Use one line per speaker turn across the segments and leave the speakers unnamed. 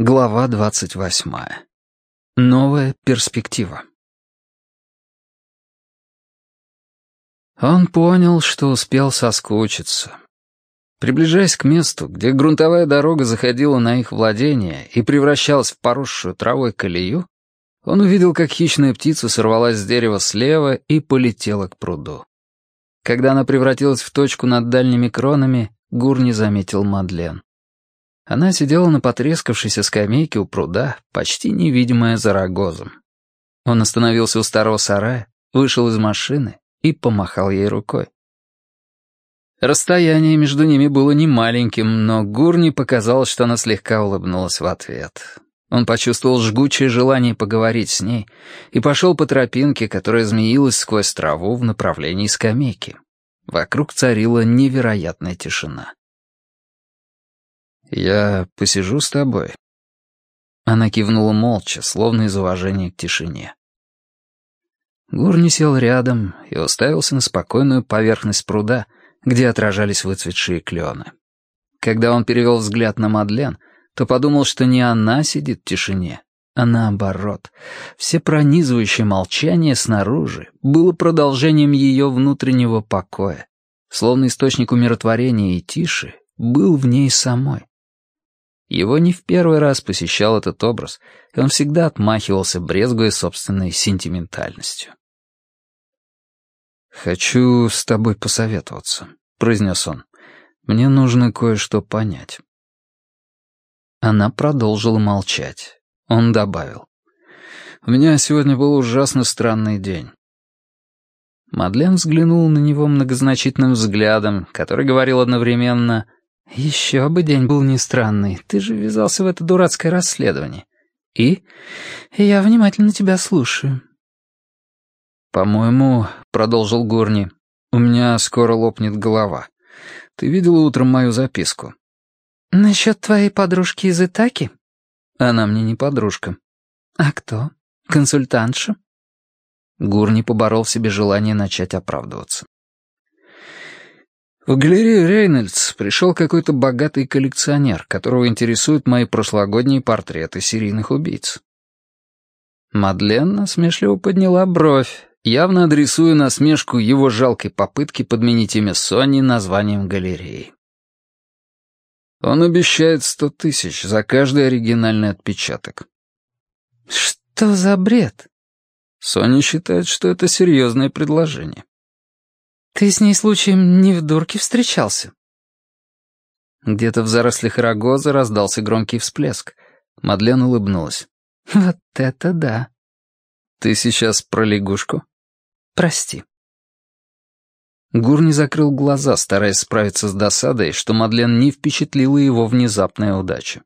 Глава двадцать восьмая. Новая перспектива. Он понял, что успел соскучиться. Приближаясь к месту, где грунтовая дорога заходила на их владение и превращалась в поросшую травой колею, он увидел, как хищная птица сорвалась с дерева слева и полетела к пруду. Когда она превратилась в точку над дальними кронами, Гур не заметил Мадлен. Она сидела на потрескавшейся скамейке у пруда, почти невидимая за рогозом. Он остановился у старого сарая, вышел из машины и помахал ей рукой. Расстояние между ними было немаленьким, но Гурни показалось, что она слегка улыбнулась в ответ. Он почувствовал жгучее желание поговорить с ней и пошел по тропинке, которая змеилась сквозь траву в направлении скамейки. Вокруг царила невероятная тишина. «Я посижу с тобой». Она кивнула молча, словно из уважения к тишине. Гурни сел рядом и уставился на спокойную поверхность пруда, где отражались выцветшие клены. Когда он перевел взгляд на Мадлен, то подумал, что не она сидит в тишине, а наоборот. Все пронизывающее молчание снаружи было продолжением ее внутреннего покоя, словно источник умиротворения и тиши был в ней самой. Его не в первый раз посещал этот образ, и он всегда отмахивался, брезгуя собственной сентиментальностью. «Хочу с тобой посоветоваться», — произнес он. «Мне нужно кое-что понять». Она продолжила молчать. Он добавил. «У меня сегодня был ужасно странный день». Мадлен взглянула на него многозначительным взглядом, который говорил одновременно «Еще бы день был не странный. Ты же ввязался в это дурацкое расследование. И? Я внимательно тебя слушаю». «По-моему, — продолжил Горни, — у меня скоро лопнет голова. Ты видела утром мою записку?» «Насчет твоей подружки из Итаки?» «Она мне не подружка». «А кто? Консультантша?» Гурни поборол в себе желание начать оправдываться. В галерею Рейнольдс пришел какой-то богатый коллекционер, которого интересуют мои прошлогодние портреты серийных убийц. Мадлен насмешливо подняла бровь, явно адресуя насмешку его жалкой попытки подменить имя Сони названием галереи. Он обещает сто тысяч за каждый оригинальный отпечаток. Что за бред? Соня считает, что это серьезное предложение. «Ты с ней случаем не в дурке встречался?» Где-то в зарослях рогоза раздался громкий всплеск. Мадлен улыбнулась. «Вот это да!» «Ты сейчас про лягушку?» «Прости». Гурни закрыл глаза, стараясь справиться с досадой, что Мадлен не впечатлила его внезапная удача.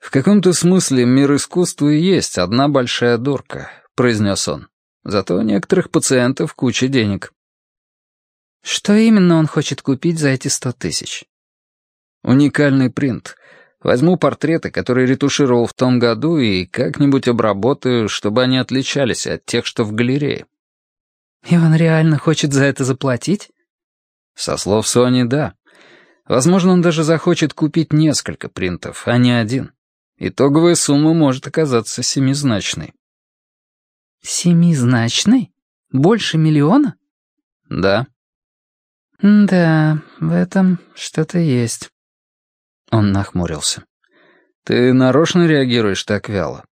«В каком-то смысле мир искусства и есть одна большая дурка», — произнес он. Зато у некоторых пациентов куча денег. Что именно он хочет купить за эти сто тысяч? Уникальный принт. Возьму портреты, которые ретушировал в том году, и как-нибудь обработаю, чтобы они отличались от тех, что в галерее. И он реально хочет за это заплатить? Со слов Сони, да. Возможно, он даже захочет купить несколько принтов, а не один. Итоговая сумма может оказаться семизначной. «Семизначный? Больше миллиона?» «Да». «Да, в этом что-то есть». Он нахмурился. «Ты нарочно реагируешь так вяло?»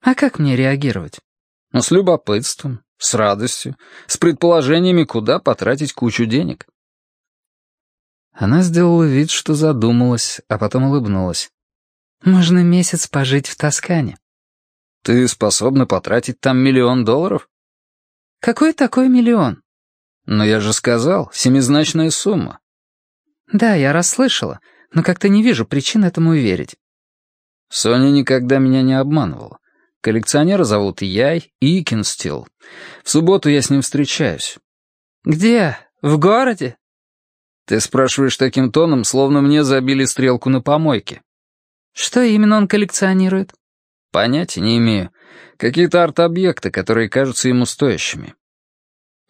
«А как мне реагировать?» «Ну, с любопытством, с радостью, с предположениями, куда потратить кучу денег». Она сделала вид, что задумалась, а потом улыбнулась. «Можно месяц пожить в Тоскане». Ты способна потратить там миллион долларов? Какой такой миллион? Но я же сказал, семизначная сумма. Да, я расслышала, но как-то не вижу причин этому верить. Соня никогда меня не обманывала. Коллекционера зовут Яй Икинстил. В субботу я с ним встречаюсь. Где? В городе? Ты спрашиваешь таким тоном, словно мне забили стрелку на помойке. Что именно он коллекционирует? Понятия не имею. Какие-то арт-объекты, которые кажутся ему стоящими.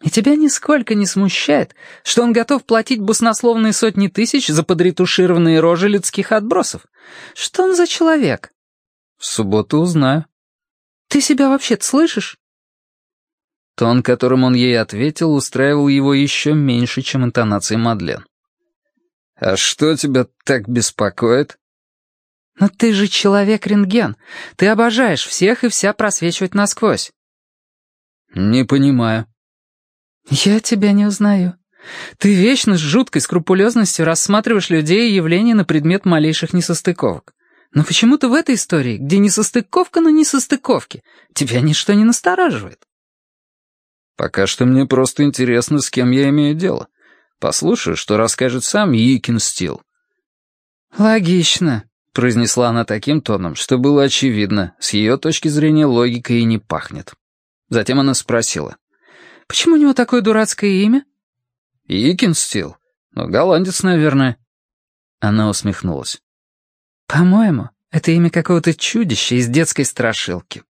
И тебя нисколько не смущает, что он готов платить баснословные сотни тысяч за подретушированные рожи людских отбросов? Что он за человек? В субботу узнаю. Ты себя вообще-то слышишь? Тон, которым он ей ответил, устраивал его еще меньше, чем интонации Мадлен. «А что тебя так беспокоит?» «Но ты же человек-рентген. Ты обожаешь всех и вся просвечивать насквозь». «Не понимаю». «Я тебя не узнаю. Ты вечно с жуткой скрупулезностью рассматриваешь людей и явления на предмет малейших несостыковок. Но почему-то в этой истории, где несостыковка на несостыковке, тебя ничто не настораживает». «Пока что мне просто интересно, с кем я имею дело. Послушаю, что расскажет сам Йикин Стил». «Логично», — произнесла она таким тоном, что было очевидно, с ее точки зрения логика и не пахнет. Затем она спросила. «Почему у него такое дурацкое имя?» «Йикин Стил. Ну, голландец, наверное». Она усмехнулась. «По-моему, это имя какого-то чудища из детской страшилки».